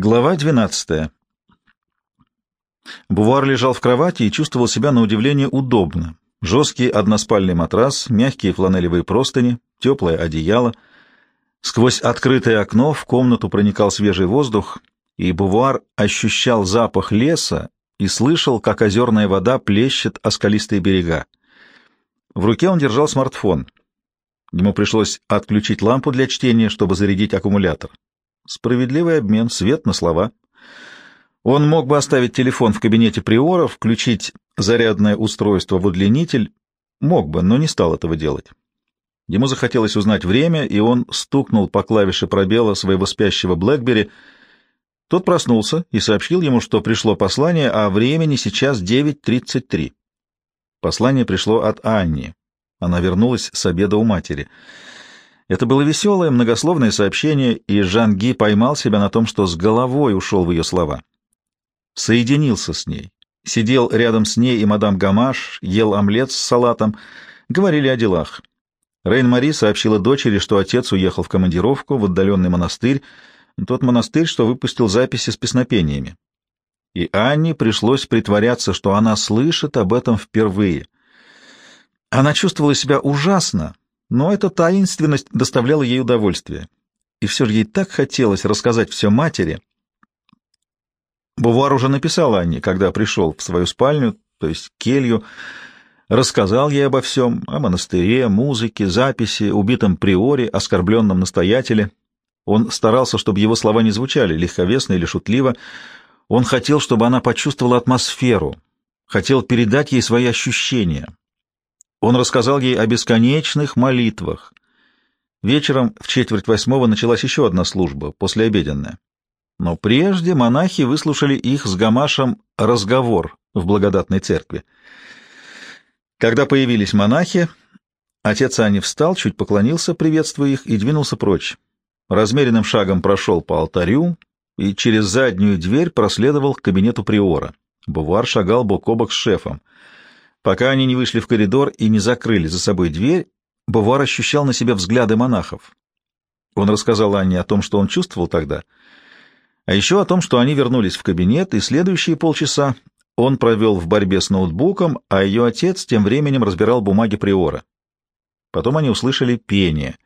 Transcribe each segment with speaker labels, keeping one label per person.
Speaker 1: Глава 12. Бувар лежал в кровати и чувствовал себя на удивление удобно. Жесткий односпальный матрас, мягкие фланелевые простыни, теплое одеяло. Сквозь открытое окно в комнату проникал свежий воздух, и Бувар ощущал запах леса и слышал, как озерная вода плещет о скалистые берега. В руке он держал смартфон. Ему пришлось отключить лампу для чтения, чтобы зарядить аккумулятор. Справедливый обмен, свет на слова. Он мог бы оставить телефон в кабинете приора, включить зарядное устройство в удлинитель, мог бы, но не стал этого делать. Ему захотелось узнать время, и он стукнул по клавише пробела своего спящего Блэкбери. Тот проснулся и сообщил ему, что пришло послание, а времени сейчас 9.33. Послание пришло от Анни. Она вернулась с обеда у матери. Это было веселое, многословное сообщение, и Жанги поймал себя на том, что с головой ушел в ее слова. Соединился с ней. Сидел рядом с ней и мадам Гамаш, ел омлет с салатом, говорили о делах. Рейн-Мари сообщила дочери, что отец уехал в командировку в отдаленный монастырь, тот монастырь, что выпустил записи с песнопениями. И Анне пришлось притворяться, что она слышит об этом впервые. Она чувствовала себя ужасно, но эта таинственность доставляла ей удовольствие. И все же ей так хотелось рассказать все матери. Бувар уже написал Анне, когда пришел в свою спальню, то есть келью, рассказал ей обо всем, о монастыре, музыке, записи, убитом приоре, оскорбленном настоятеле. Он старался, чтобы его слова не звучали легковесно или шутливо. Он хотел, чтобы она почувствовала атмосферу, хотел передать ей свои ощущения. Он рассказал ей о бесконечных молитвах. Вечером в четверть восьмого началась еще одна служба, послеобеденная. Но прежде монахи выслушали их с Гамашем разговор в благодатной церкви. Когда появились монахи, отец Ани встал, чуть поклонился, приветствуя их, и двинулся прочь. Размеренным шагом прошел по алтарю и через заднюю дверь проследовал к кабинету приора. Бувар шагал бок о бок с шефом — Пока они не вышли в коридор и не закрыли за собой дверь, Бувар ощущал на себе взгляды монахов. Он рассказал Анне о том, что он чувствовал тогда, а еще о том, что они вернулись в кабинет, и следующие полчаса он провел в борьбе с ноутбуком, а ее отец тем временем разбирал бумаги Приора. Потом они услышали пение.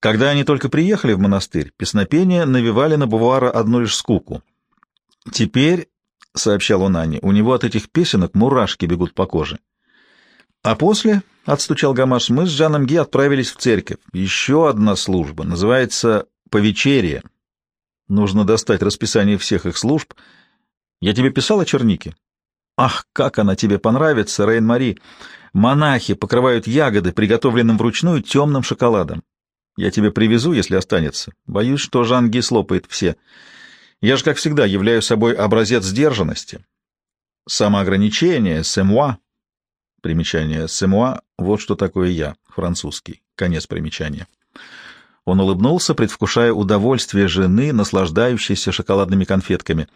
Speaker 1: Когда они только приехали в монастырь, песнопения навевали на Бувара одну лишь скуку. Теперь — сообщал он Анне, — у него от этих песенок мурашки бегут по коже. А после, — отстучал Гамаш, — мы с Жаном Ги отправились в церковь. Еще одна служба, называется «Повечерие». Нужно достать расписание всех их служб. Я тебе писал о чернике? Ах, как она тебе понравится, Рейн-Мари! Монахи покрывают ягоды, приготовленным вручную темным шоколадом. Я тебе привезу, если останется. Боюсь, что Жан Ги слопает все. Я же, как всегда, являю собой образец сдержанности. Самоограничение, семуа. Примечание семуа — вот что такое я, французский. Конец примечания. Он улыбнулся, предвкушая удовольствие жены, наслаждающейся шоколадными конфетками.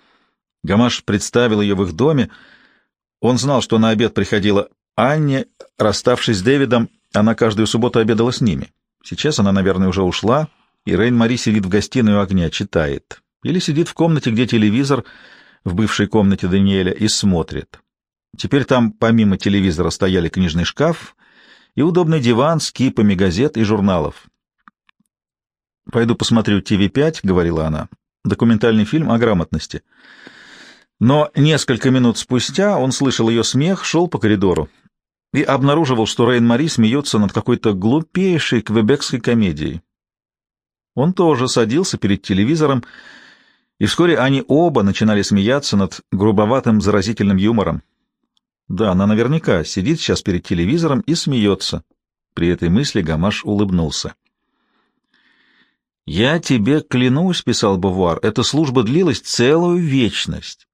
Speaker 1: Гамаш представил ее в их доме. Он знал, что на обед приходила Анне. Расставшись с Дэвидом, она каждую субботу обедала с ними. Сейчас она, наверное, уже ушла, и Рейн-Мари сидит в гостиной у огня, читает или сидит в комнате, где телевизор, в бывшей комнате Даниэля, и смотрит. Теперь там помимо телевизора стояли книжный шкаф и удобный диван с кипами газет и журналов. «Пойду посмотрю ТВ-5», — говорила она, — «документальный фильм о грамотности». Но несколько минут спустя он слышал ее смех, шел по коридору и обнаруживал, что Рейн-Мари смеется над какой-то глупейшей квебекской комедией. Он тоже садился перед телевизором и вскоре они оба начинали смеяться над грубоватым заразительным юмором. Да, она наверняка сидит сейчас перед телевизором и смеется. При этой мысли Гамаш улыбнулся. «Я тебе клянусь», — писал Бувар, — «эта служба длилась целую вечность.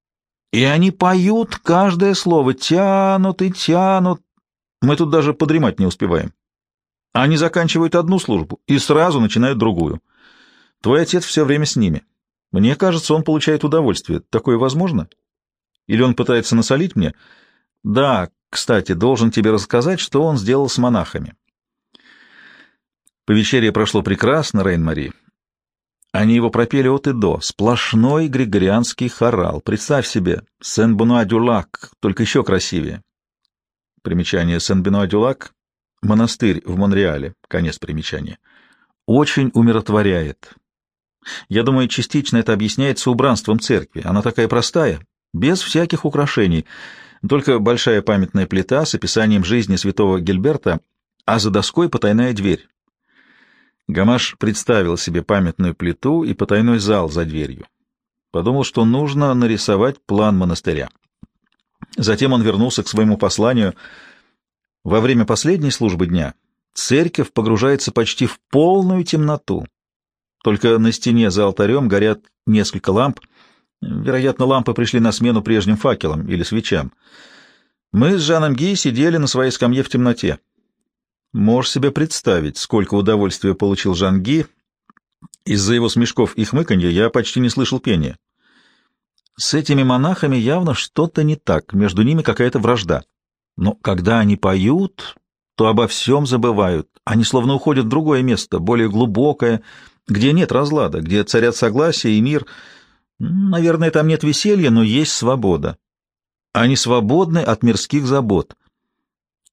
Speaker 1: И они поют каждое слово, тянут и тянут. Мы тут даже подремать не успеваем. Они заканчивают одну службу и сразу начинают другую. Твой отец все время с ними. Мне кажется, он получает удовольствие. Такое возможно? Или он пытается насолить мне? Да, кстати, должен тебе рассказать, что он сделал с монахами. Повечерие прошло прекрасно, Рейн-Мари. Они его пропели от и до. Сплошной григорианский хорал. Представь себе, Сен-Бенуа-Дюлак, только еще красивее. Примечание Сен-Бенуа-Дюлак — монастырь в Монреале. Конец примечания. Очень умиротворяет. Я думаю, частично это объясняется убранством церкви. Она такая простая, без всяких украшений. Только большая памятная плита с описанием жизни святого Гильберта, а за доской потайная дверь. Гамаш представил себе памятную плиту и потайной зал за дверью. Подумал, что нужно нарисовать план монастыря. Затем он вернулся к своему посланию. Во время последней службы дня церковь погружается почти в полную темноту. Только на стене за алтарем горят несколько ламп. Вероятно, лампы пришли на смену прежним факелам или свечам. Мы с Жаном Ги сидели на своей скамье в темноте. Можешь себе представить, сколько удовольствия получил Жан Ги. Из-за его смешков и хмыканья я почти не слышал пения. С этими монахами явно что-то не так, между ними какая-то вражда. Но когда они поют, то обо всем забывают. Они словно уходят в другое место, более глубокое, где нет разлада, где царят согласие и мир. Наверное, там нет веселья, но есть свобода. Они свободны от мирских забот.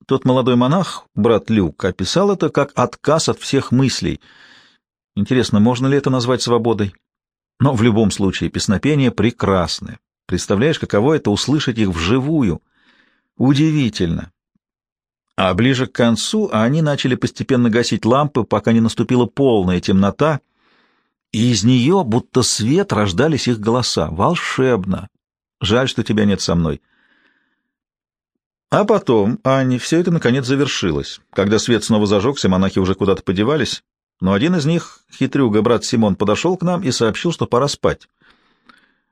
Speaker 1: Тот молодой монах, брат Люк, описал это как отказ от всех мыслей. Интересно, можно ли это назвать свободой? Но в любом случае песнопения прекрасны. Представляешь, каково это услышать их вживую? Удивительно. А ближе к концу они начали постепенно гасить лампы, пока не наступила полная темнота, и из нее, будто свет, рождались их голоса. Волшебно! Жаль, что тебя нет со мной. А потом, Анне, все это наконец завершилось. Когда свет снова зажегся, монахи уже куда-то подевались, но один из них, хитрюга брат Симон, подошел к нам и сообщил, что пора спать.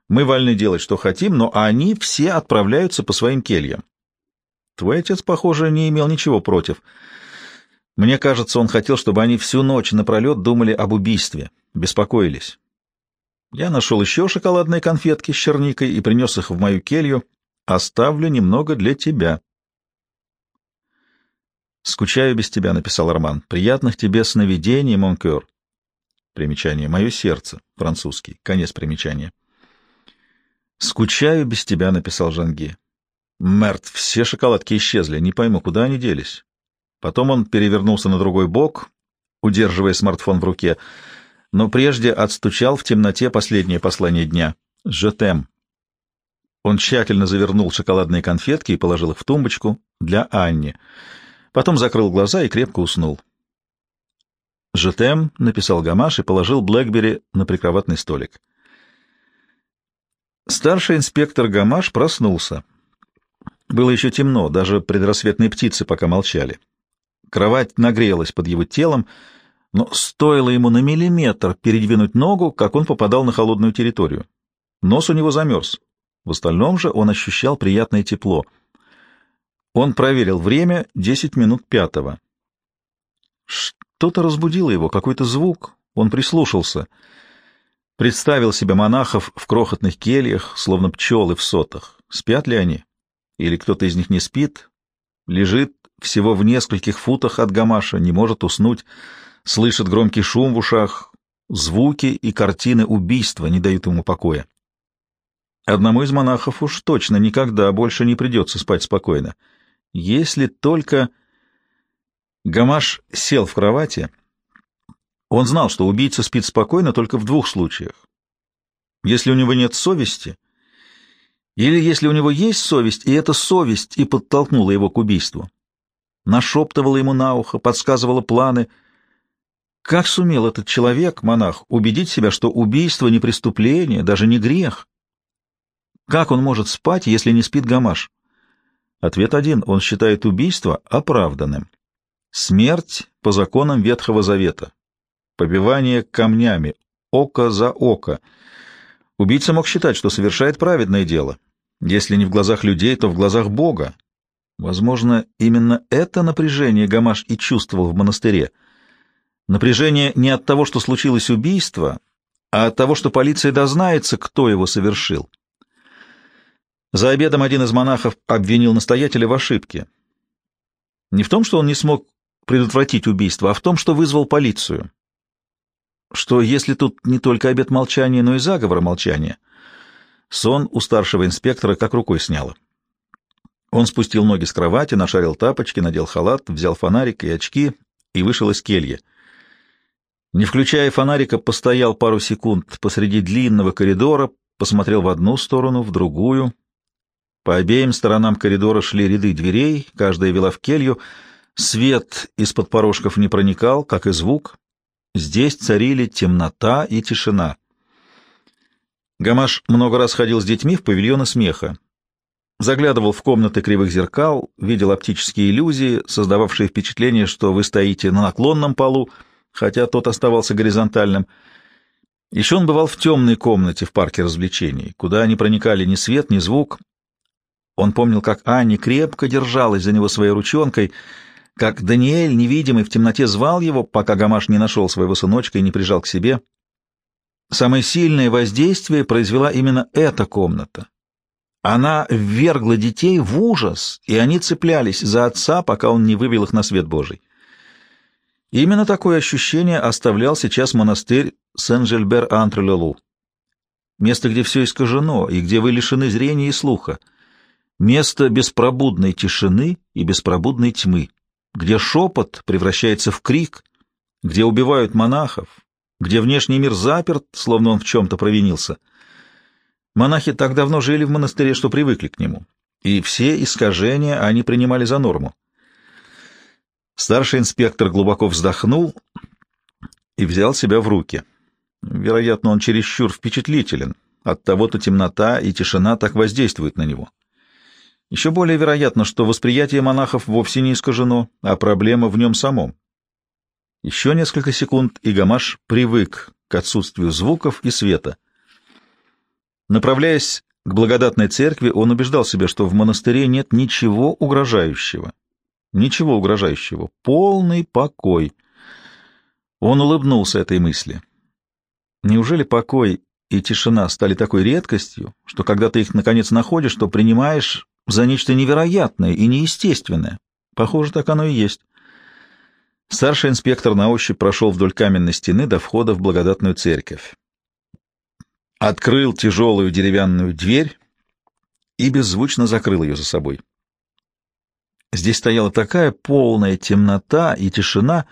Speaker 1: Мы вольны делать, что хотим, но они все отправляются по своим кельям. Твой отец, похоже, не имел ничего против. Мне кажется, он хотел, чтобы они всю ночь напролет думали об убийстве, беспокоились. Я нашел еще шоколадные конфетки с черникой и принес их в мою келью. Оставлю немного для тебя. «Скучаю без тебя», — написал Роман. «Приятных тебе сновидений, Монкер». Примечание. «Мое сердце». Французский. Конец примечания. «Скучаю без тебя», — написал Жанги. Мерт, все шоколадки исчезли, не пойму, куда они делись. Потом он перевернулся на другой бок, удерживая смартфон в руке, но прежде отстучал в темноте последнее послание дня. «Жетем». Он тщательно завернул шоколадные конфетки и положил их в тумбочку для Анни. Потом закрыл глаза и крепко уснул. «Жетем», — написал Гамаш и положил Блэкбери на прикроватный столик. Старший инспектор Гамаш проснулся. Было еще темно, даже предрассветные птицы пока молчали. Кровать нагрелась под его телом, но стоило ему на миллиметр передвинуть ногу, как он попадал на холодную территорию. Нос у него замерз. В остальном же он ощущал приятное тепло. Он проверил время — десять минут пятого. Что-то разбудило его, какой-то звук. Он прислушался. Представил себе монахов в крохотных кельях, словно пчелы в сотах. Спят ли они? Или кто-то из них не спит, лежит всего в нескольких футах от гамаша, не может уснуть, слышит громкий шум в ушах, звуки и картины убийства не дают ему покоя. Одному из монахов уж точно никогда больше не придется спать спокойно. Если только... Гамаш сел в кровати. Он знал, что убийца спит спокойно только в двух случаях. Если у него нет совести, или если у него есть совесть, и эта совесть и подтолкнула его к убийству. Нашептывала ему на ухо, подсказывала планы. Как сумел этот человек, монах, убедить себя, что убийство не преступление, даже не грех? Как он может спать, если не спит Гамаш? Ответ один. Он считает убийство оправданным. Смерть по законам Ветхого Завета. Побивание камнями. Око за око. Убийца мог считать, что совершает праведное дело, если не в глазах людей, то в глазах Бога. Возможно, именно это напряжение Гамаш и чувствовал в монастыре. Напряжение не от того, что случилось убийство, а от того, что полиция дознается, кто его совершил. За обедом один из монахов обвинил настоятеля в ошибке. Не в том, что он не смог предотвратить убийство, а в том, что вызвал полицию. что если тут не только обет молчания, но и заговор молчания, сон у старшего инспектора как рукой сняло. Он спустил ноги с кровати, нашарил тапочки, надел халат, взял фонарик и очки и вышел из кельи. Не включая фонарика, постоял пару секунд посреди длинного коридора, посмотрел в одну сторону, в другую. По обеим сторонам коридора шли ряды дверей, каждая вела в келью. Свет из-под порожков не проникал, как и звук. Здесь царили темнота и тишина. Гамаш много раз ходил с детьми в павильоны смеха. Заглядывал в комнаты кривых зеркал, видел оптические иллюзии, создававшие впечатление, что вы стоите на наклонном полу, хотя тот оставался горизонтальным. Еще он бывал в темной комнате в парке развлечений, куда не проникали ни свет, ни звук. Он помнил, как Анни крепко держалась за него своей ручонкой, как Даниэль, невидимый в темноте, звал его, пока Гамаш не нашел своего сыночка и не прижал к себе. Самое сильное воздействие произвела именно эта комната. Она ввергла детей в ужас, и они цеплялись за отца, пока он не вывел их на свет Божий. Именно такое ощущение оставлял сейчас монастырь Сен-Жильбер-Антре-Лелу. Место, где все искажено, и где вы лишены зрения и слуха. Место беспробудной тишины и беспробудной тьмы, где шепот превращается в крик, где убивают монахов, где внешний мир заперт, словно он в чем-то провинился. Монахи так давно жили в монастыре, что привыкли к нему, и все искажения они принимали за норму. Старший инспектор глубоко вздохнул и взял себя в руки. Вероятно, он чересчур впечатлителен. От того-то темнота и тишина так воздействуют на него. Еще более вероятно, что восприятие монахов вовсе не искажено, а проблема в нем самом. Еще несколько секунд, и Гамаш привык к отсутствию звуков и света. Направляясь к благодатной церкви, он убеждал себя, что в монастыре нет ничего угрожающего. Ничего угрожающего. Полный покой. Он улыбнулся этой мысли. Неужели покой и тишина стали такой редкостью, что когда ты их наконец находишь, то принимаешь за нечто невероятное и неестественное? Похоже, так оно и есть. Старший инспектор на ощупь прошел вдоль каменной стены до входа в благодатную церковь. Открыл тяжелую деревянную дверь и беззвучно закрыл ее за собой. Здесь стояла такая полная темнота и тишина,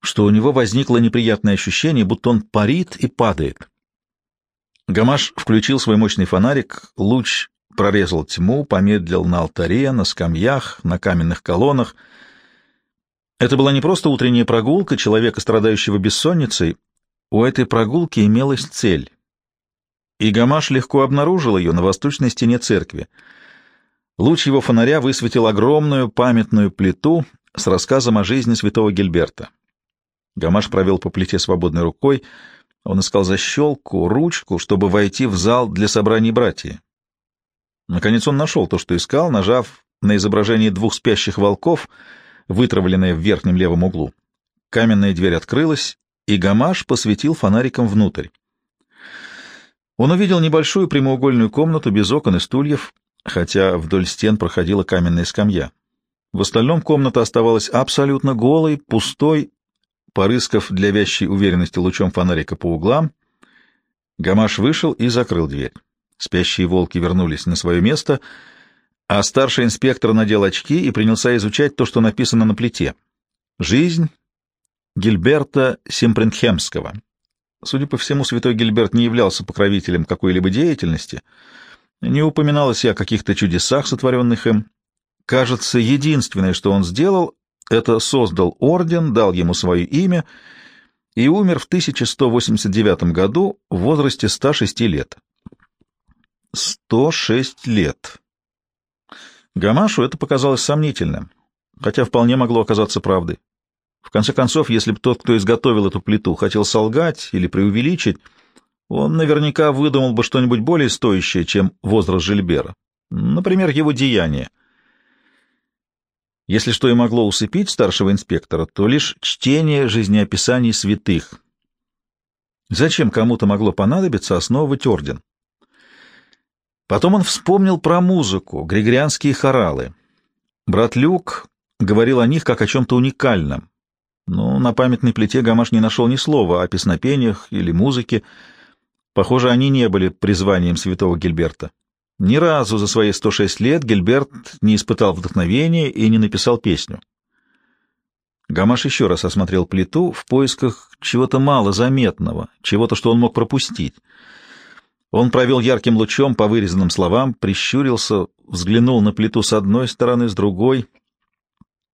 Speaker 1: что у него возникло неприятное ощущение, будто он парит и падает. Гамаш включил свой мощный фонарик, луч прорезал тьму, помедлил на алтаре, на скамьях, на каменных колоннах. Это была не просто утренняя прогулка человека, страдающего бессонницей, у этой прогулки имелась цель. И Гамаш легко обнаружил ее на восточной стене церкви — Луч его фонаря высветил огромную памятную плиту с рассказом о жизни святого Гильберта. Гамаш провел по плите свободной рукой. Он искал защелку, ручку, чтобы войти в зал для собраний братьев. Наконец он нашел то, что искал, нажав на изображение двух спящих волков, вытравленное в верхнем левом углу. Каменная дверь открылась, и Гамаш посветил фонариком внутрь. Он увидел небольшую прямоугольную комнату без окон и стульев, хотя вдоль стен проходила каменная скамья. В остальном комната оставалась абсолютно голой, пустой, порыскав для вящей уверенности лучом фонарика по углам, Гамаш вышел и закрыл дверь. Спящие волки вернулись на свое место, а старший инспектор надел очки и принялся изучать то, что написано на плите. «Жизнь Гильберта Симпрентхемского». Судя по всему, святой Гильберт не являлся покровителем какой-либо деятельности — не упоминалось и о каких-то чудесах, сотворенных им. Кажется, единственное, что он сделал, это создал орден, дал ему свое имя и умер в 1189 году в возрасте 106 лет. 106 лет. Гамашу это показалось сомнительным, хотя вполне могло оказаться правдой. В конце концов, если бы тот, кто изготовил эту плиту, хотел солгать или преувеличить, он наверняка выдумал бы что-нибудь более стоящее, чем возраст Жильбера. Например, его деяние. Если что и могло усыпить старшего инспектора, то лишь чтение жизнеописаний святых. Зачем кому-то могло понадобиться основывать орден? Потом он вспомнил про музыку, григорианские хоралы. Брат Люк говорил о них как о чем-то уникальном. Но на памятной плите Гамаш не нашел ни слова о песнопениях или музыке. Похоже, они не были призванием святого Гильберта. Ни разу за свои 106 лет Гильберт не испытал вдохновения и не написал песню. Гамаш еще раз осмотрел плиту в поисках чего-то малозаметного, чего-то, что он мог пропустить. Он провел ярким лучом по вырезанным словам, прищурился, взглянул на плиту с одной стороны, с другой.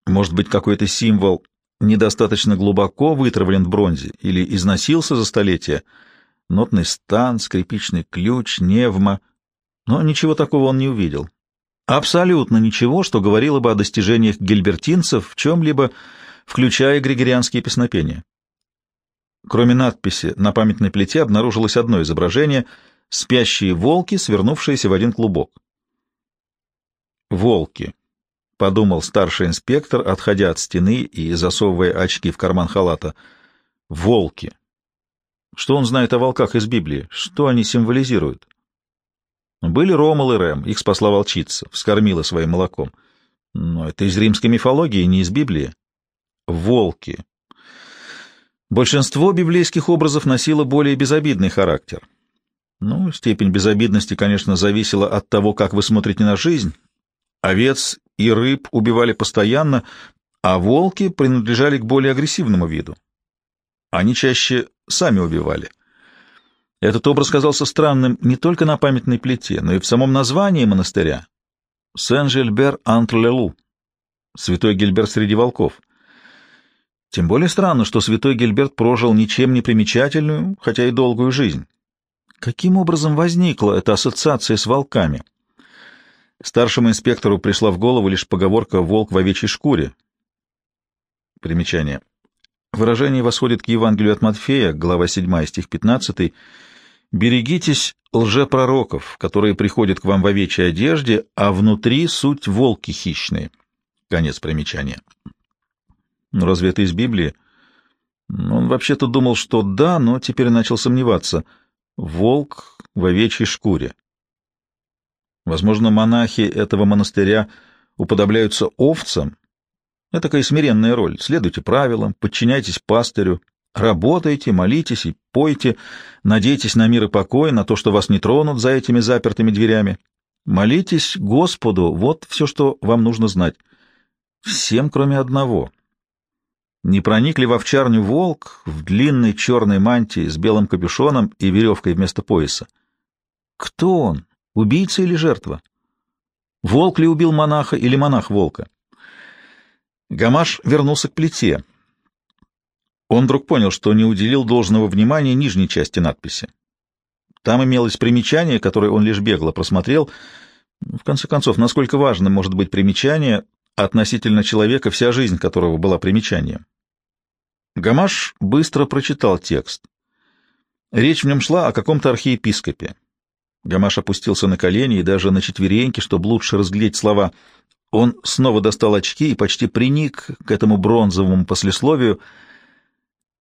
Speaker 1: Может быть, какой-то символ недостаточно глубоко вытравлен в бронзе или износился за столетия. Нотный стан, скрипичный ключ, невма. Но ничего такого он не увидел. Абсолютно ничего, что говорило бы о достижениях гильбертинцев в чем-либо, включая григорианские песнопения. Кроме надписи на памятной плите обнаружилось одно изображение — спящие волки, свернувшиеся в один клубок. «Волки», — подумал старший инспектор, отходя от стены и засовывая очки в карман халата. «Волки». Что он знает о волках из Библии? Что они символизируют? Были Ромал и Рэм, их спасла волчица, вскормила своим молоком. Но это из римской мифологии, не из Библии. Волки. Большинство библейских образов носило более безобидный характер. Ну, степень безобидности, конечно, зависела от того, как вы смотрите на жизнь. Овец и рыб убивали постоянно, а волки принадлежали к более агрессивному виду. Они чаще сами убивали. Этот образ казался странным не только на памятной плите, но и в самом названии монастыря. Сен-Жильбер-Антр-Лелу, святой Гильберт среди волков. Тем более странно, что святой Гильберт прожил ничем не примечательную, хотя и долгую жизнь. Каким образом возникла эта ассоциация с волками? Старшему инспектору пришла в голову лишь поговорка «волк в овечьей шкуре». Примечание. Выражение восходит к Евангелию от Матфея, глава 7, стих 15. «Берегитесь лжепророков, которые приходят к вам в овечьей одежде, а внутри суть волки хищные». Конец примечания. Ну, разве это из Библии? Он вообще-то думал, что да, но теперь начал сомневаться — волк в овечьей шкуре. Возможно, монахи этого монастыря уподобляются овцам. Это такая смиренная роль. Следуйте правилам, подчиняйтесь пастырю, работайте, молитесь и пойте, надейтесь на мир и покой, на то, что вас не тронут за этими запертыми дверями. Молитесь Господу, вот все, что вам нужно знать. Всем, кроме одного — не проник ли в овчарню волк в длинной черной мантии с белым капюшоном и веревкой вместо пояса? Кто он? Убийца или жертва? Волк ли убил монаха или монах волка? Гамаш вернулся к плите. Он вдруг понял, что не уделил должного внимания нижней части надписи. Там имелось примечание, которое он лишь бегло просмотрел. В конце концов, насколько важно может быть примечание относительно человека, вся жизнь которого была примечанием. Гамаш быстро прочитал текст. Речь в нем шла о каком-то архиепископе. Гамаш опустился на колени и даже на четвереньки, чтобы лучше разглядеть слова. Он снова достал очки и почти приник к этому бронзовому послесловию.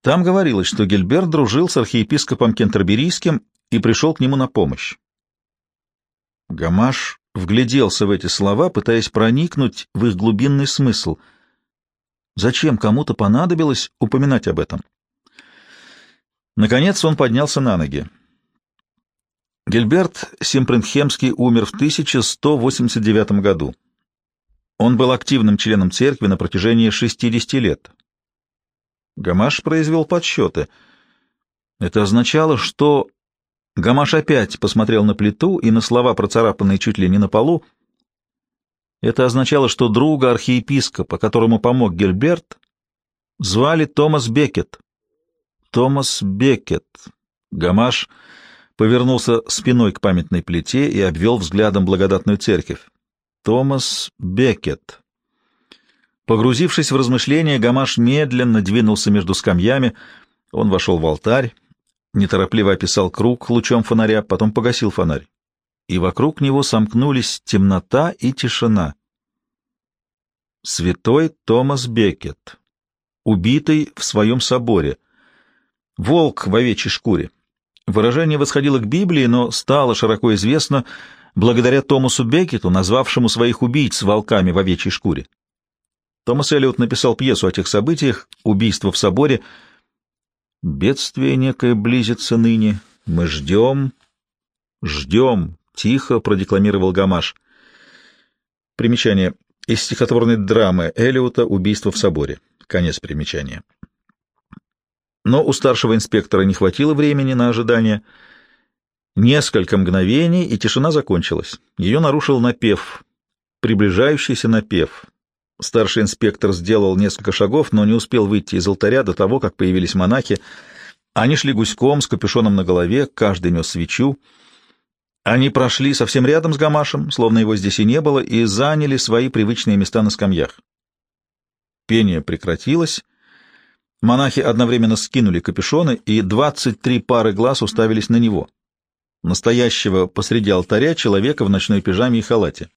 Speaker 1: Там говорилось, что Гильберт дружил с архиепископом Кентерберийским и пришел к нему на помощь. Гамаш вгляделся в эти слова, пытаясь проникнуть в их глубинный смысл — Зачем кому-то понадобилось упоминать об этом? Наконец он поднялся на ноги. Гильберт Симпрентхемский умер в 1189 году. Он был активным членом церкви на протяжении 60 лет. Гамаш произвел подсчеты. Это означало, что... Гамаш опять посмотрел на плиту и на слова, процарапанные чуть ли не на полу, это означало, что друга архиепископа, которому помог Гельберт, звали Томас Бекет. Томас Бекет. Гамаш повернулся спиной к памятной плите и обвел взглядом благодатную церковь. Томас Бекет. Погрузившись в размышления, Гамаш медленно двинулся между скамьями. Он вошел в алтарь, неторопливо описал круг лучом фонаря, потом погасил фонарь и вокруг него сомкнулись темнота и тишина. Святой Томас Бекет, убитый в своем соборе, волк в овечьей шкуре. Выражение восходило к Библии, но стало широко известно благодаря Томасу Бекету, назвавшему своих убийц волками в овечьей шкуре. Томас Эллиот написал пьесу о тех событиях, убийство в соборе. «Бедствие некое близится ныне. Мы ждем, ждем», — тихо продекламировал Гамаш. Примечание. Из стихотворной драмы Эллиота «Убийство в соборе». Конец примечания. Но у старшего инспектора не хватило времени на ожидание. Несколько мгновений, и тишина закончилась. Ее нарушил напев, приближающийся напев. Старший инспектор сделал несколько шагов, но не успел выйти из алтаря до того, как появились монахи. Они шли гуськом, с капюшоном на голове, каждый нес свечу. Они прошли совсем рядом с Гамашем, словно его здесь и не было, и заняли свои привычные места на скамьях. Пение прекратилось. Монахи одновременно скинули капюшоны, и двадцать три пары глаз уставились на него, настоящего посреди алтаря человека в ночной пижаме и халате.